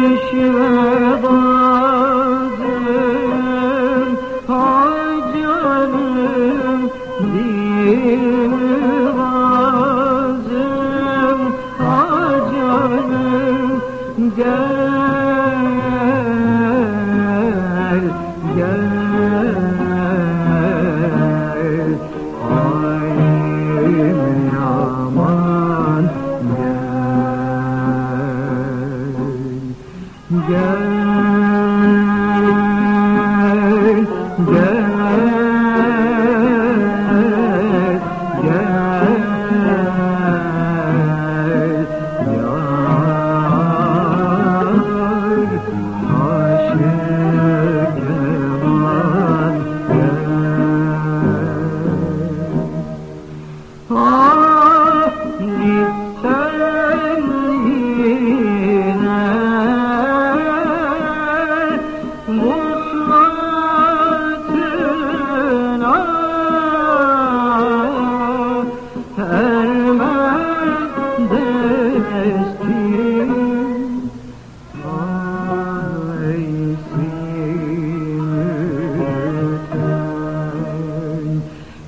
Yeşil gel gel gel gel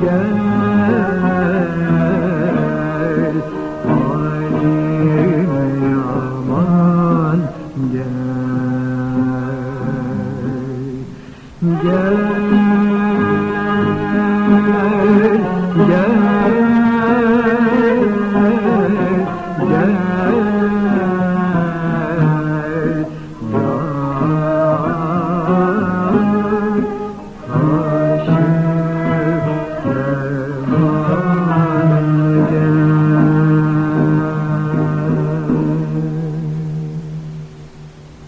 Gel, gel Halim aman gel Gel